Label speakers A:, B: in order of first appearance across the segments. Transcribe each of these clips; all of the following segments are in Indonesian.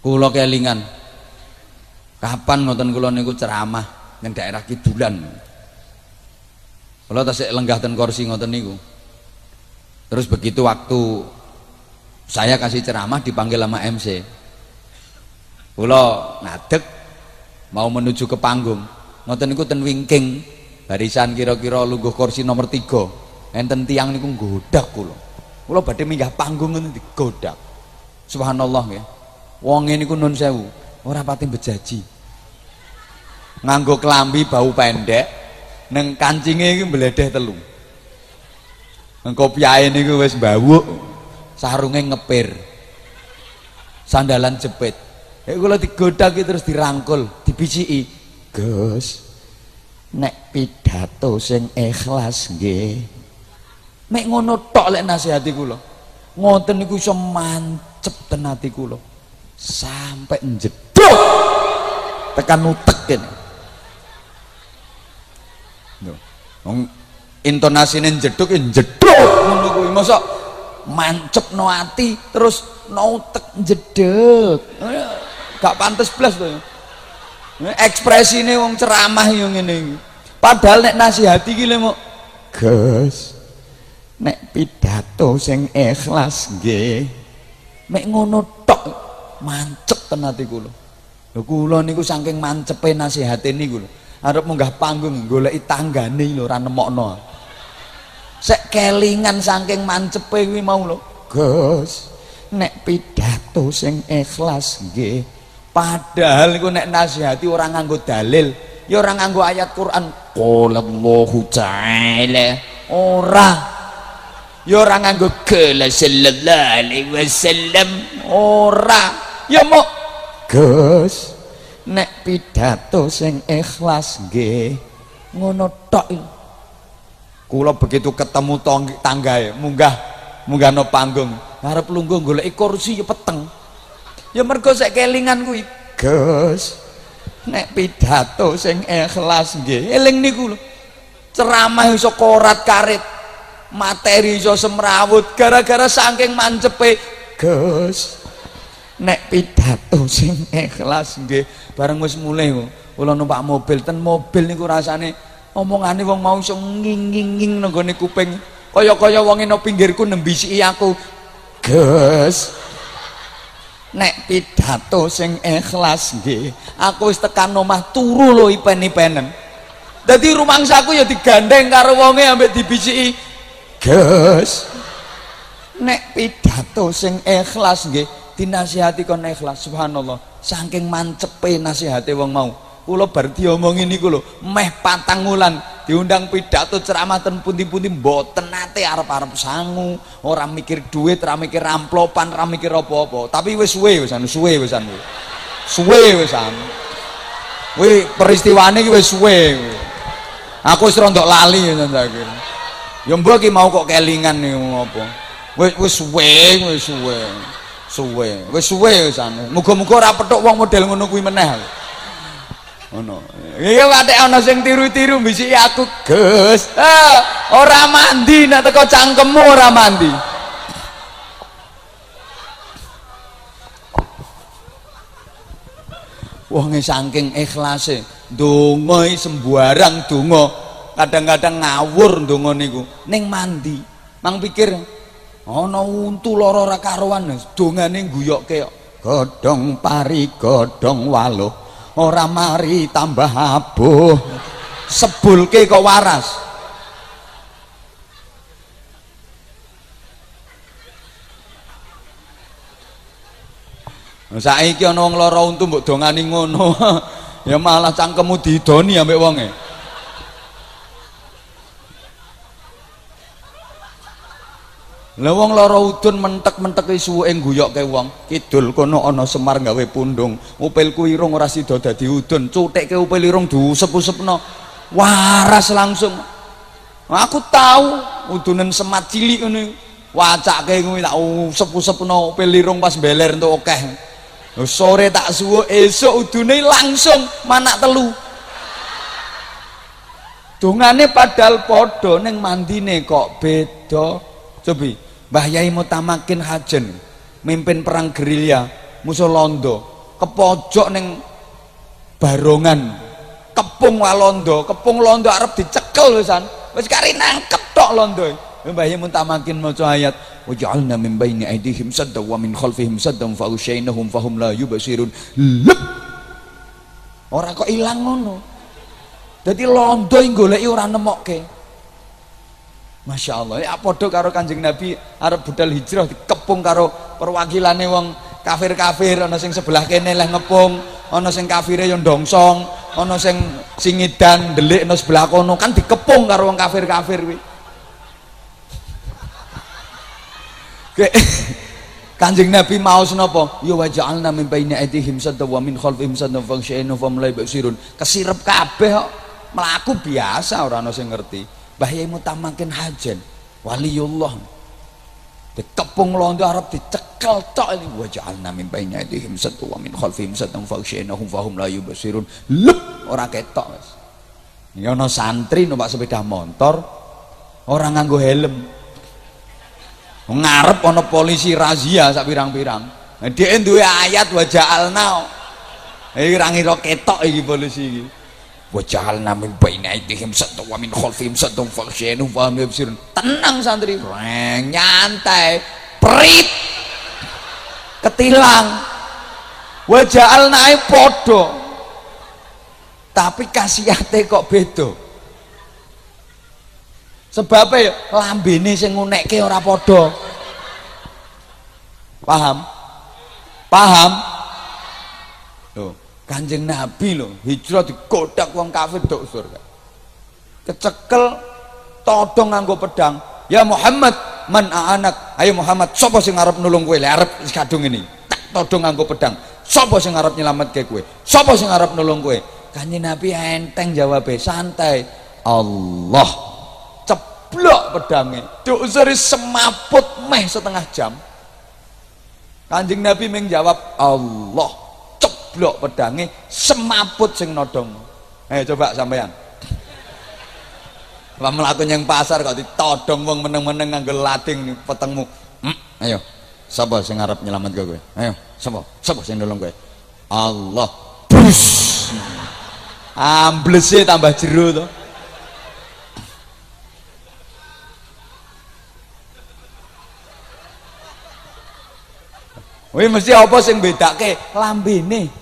A: kula kelingan. Kapan ngoten kula niku ceramah ning daerah kidulan? Kula tasik lenggah ten kursi ngoten niku. Terus begitu waktu saya kasih ceramah dipanggil sama MC kula ngadeg mau menuju ke panggung. Ngoten niku ten wingking. Barisan kira-kira lungguh kursi nomor tiga. Enten tiang niku nggodak kula. Kula badhe minggah panggung ngoten digodak subhanallah ya wong niku nun sewu. Ora pati bejaji nganggo klambi bau pendek neng kancinge iki mbledeh telu. Engko piyae niku wis bawuk sarunge ngepir. Sandalan jepit. Ya kula digodak terus dirangkul dibiciki Gus nek pidato sing ikhlas nggih. Mek ngono tok lek nasihati kula ngoten niku iso mancep ten ati sampai njedok tekan utek kene Wong intonasine njeduk njeduk ngono kuwi mosok mancep no ati terus no utek njedek gak pantes blas to ekspresine wong ceramah yo ngene iki. Padahal nek nasihati iki mau Gus nek pidato sing ikhlas nggih mek ngono tok mancep ten ati kula lho kula niku saking mancepe nasihate niku lho arep munggah panggung goleki tanggane lho ora nemokno sek kelingan saking mancepe kuwi mau lho Gus nek pidato sing ikhlas nggih Padahal iku nek nasihati orang nganggo dalil, ya orang nganggo ayat Quran. Qala Allahu ta'ala. Ora. Ya orang nganggo qala sallallahu alaihi wasallam. Ora. Ya mau Gus, nek pidato sing ikhlas nggih ngono tok. Kula begitu ketemu tanggae, munggah munggah no panggung, ngarep lungguh golek kursi ya peteng. Ya mergo sik kelingan kuwi. Gus nek pidato sing ikhlas nggih eling niku lho. Ceramah iso korat karit materi iso semrawut gara-gara saking mancepe. Gus nek pidato sing ikhlas nggih bareng wis mulai kula numpak mobil ten mobil niku rasane omongane wong mau iso nging-nging nang kuping. Kaya-kaya wong eno pinggirku nembisi aku. Gus nek pidato sing ikhlas nggih aku wis tekan omah turu lho ipen-ipenen. Dadi rumangsaku ya digandeng karo wonge ambek dibiciki Gus nek pidato sing ikhlas nggih dinasihati kon ikhlas subhanallah. Saking mancepe nasihate wong mau. Kula bar diomongi niku lho meh patang wulan diundang pidato ceramah ten pundi-pundi mboten nate arep-arep sangu ora mikir duit ora mikir amplopan ora mikir apa-apa. Tapi wis suwe wis anu suwe wis anu. Suwe wis anu. Kuwi peristiwane iki wis suwe. Aku wis rondok lali ya ya mbok iki mau kok kelingan nih apa wis wis suwe wis suwe suwe. Wis suwe wis anu muga-muga ora petuk wong model ngono kuwi meneh. Ngono. Iya watek ana sing tiru-tiru mbisi aku Gus. Ah, ora mandi nek teko cangkemmu ora mandi. Wonge saking ikhlase donga sembarang donga. Kadang-kadang ngawur donga niku. Ning mandi. Mang pikir ana untu lara ora karuan dongane guyokke godhong pari godhong waluh. Ora mari tambah abuh. Sebulke kok waras. Saiki ana wong lara untu mbok dongani ngono. Ya malah cangkemmu didoni ambek wonge Lah wong lara udun mentek-mentek suwuke guyokke wong. Kidul kono ana Semar gawe pundung. Upilku irung ora sida dadi udun. Cutekke upil irung diusep-usepno. Waras langsung. Aku tahu udunen semat cilik ngene. Wacake kuwi tak usep-usepno upil irung pas beler entuk akeh. Sore tak suwo esuk udune langsung manak telu. Dungane padahal padha ning mandine kok beda. Cobi Mbah Yai Mutamakin Hajen mimpin perang gerilya musuh Londo kepojok ning barongan kepung walondo kepung londo arep dicekel wisan wis kari nangkep tok londo. Mbah mun tak makin maca ayat wa ja'alna min baini aydihim sadda wa min khalfihim saddan fa fahum la yubsirun. Lep! Ora kok ilang ngono. Dadi londo goleki ora nemokke Masya Allah, ya podo karo kanjeng Nabi Arab budal hijrah dikepung karo perwakilane wong kafir-kafir ana sing sebelah kene leh ngepung ana sing kafire yo ndongsong ana sing singidan delik ana sebelah kono kan dikepung karo wong kafir-kafir kuwi Kanjeng Nabi mau napa? Ya wa ja'alna min baini aydihim sadda wa min khalfihim sadda fa syai'un fa mulai basirun. Kesirep kabeh. Melaku biasa orang ana ngerti. Mbah Yai mutamakin hajen. Waliullah. Dikepung londo Arab dicekel tok ini wa ja'alna min baini aydihim sadda wa min khalfihim fa hum la yubsirun. Lep ora ketok wis. Ya ana santri numpak sepeda motor orang nganggo helm ngarep ana polisi razia sak pirang-pirang nah, dia duwe ayat wa ja'alna iki ra ngira ketok iki polisi iki wa ja'alna min baina aydihim sattu wa min khalfihim sattu fakhshaynu hum yabsirun tenang santri. Reng, nyantai. Prit ketilang. Wa ja'alna padha. Tapi kasihate kok beda. Sebabnya ya lambene sing ngunekke ora padha. Paham? Paham? Loh kanjeng nabi loh hijrah digodak wong kafir dok surga. Kecekel todong nganggo pedang. Ya Muhammad man anak ayo Muhammad sapa sing arep nulung kowe? Arep kadung ini. Tak todong nganggo pedang. Sapa sing arep nyelametke kowe? Sapa sing arep nulung kowe? Kanjeng nabi enteng jawab santai. Allah blok pedangnya. Duk usuri semaput meh setengah jam. Kanjeng nabi menjawab Allah ceblok pedangnya semaput sing nodong eh coba sampean Pak melakukan yang pasar kok ditodong wong meneng-meneng nganggo lading nih petengmu. Hmm, ayo. Sapa sing ngarep nyelamet gue? Ayo, sapa? Sapa sing nolong gue? Allah. Bus. Amblese tambah jero to. Wih mesti apa sing bedake lambene.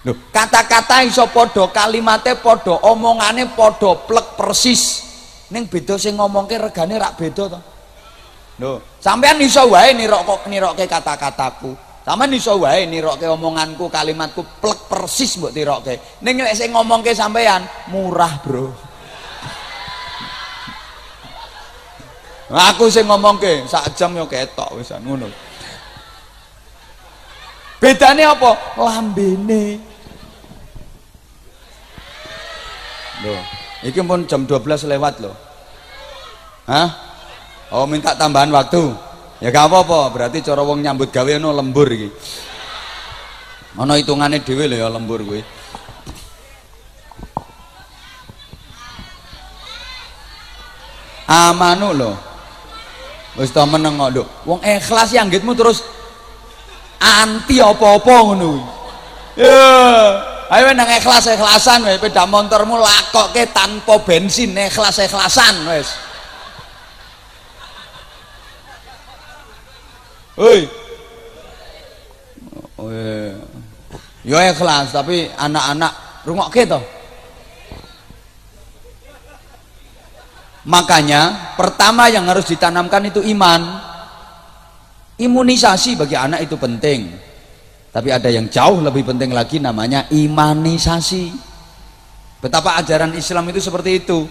A: Lho, kata-kata iso padha, kalimate padha, omongane padha, plek persis. Ning beda sing ngomongke regane rak beda to. Lho, sampean iso wae nirok nirokke kata-kataku. Sampeyan iso wae nirokke omonganku, kalimatku plek persis mbok tirokke. Ning lek sing ngomongke sampean murah, Bro. Aku sing ngomongke sak jam yo ketok wis ngono bedanya apa lambene loh ini pun jam 12 lewat loh. Hah? Oh minta tambahan waktu. Ya gak apa-apa berarti cara wong nyambut gawe no lembur iki. Ana hitungane dhewe lho ya lembur kuwi. Amanu lho. Wis ta meneng kok lho wong ikhlas gitmu terus anti apa-apa ngono ya ayo nang ikhlas ikhlasan wae sepeda motormu lakoke tanpa bensin ikhlas ikhlasan wis Hei. Oh, ya ikhlas tapi anak-anak rungokke to. Makanya pertama yang harus ditanamkan itu iman imunisasi bagi anak itu penting tapi ada yang jauh lebih penting lagi namanya imanisasi. Betapa ajaran Islam itu seperti itu.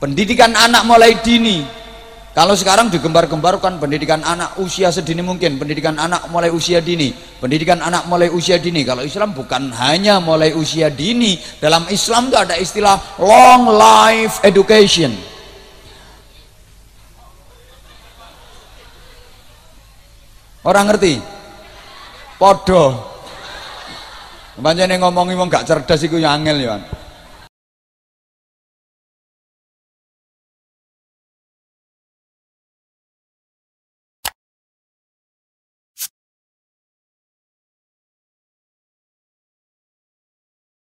A: Pendidikan anak mulai dini. Kalau sekarang digembar-gembarkan pendidikan anak usia sedini mungkin pendidikan anak mulai usia dini pendidikan anak mulai usia dini. Kalau Islam bukan hanya mulai usia dini dalam Islam itu ada istilah long life education. Orang ngerti? Podo. Pancene ngomongi wong gak cerdas iku ya angel ya.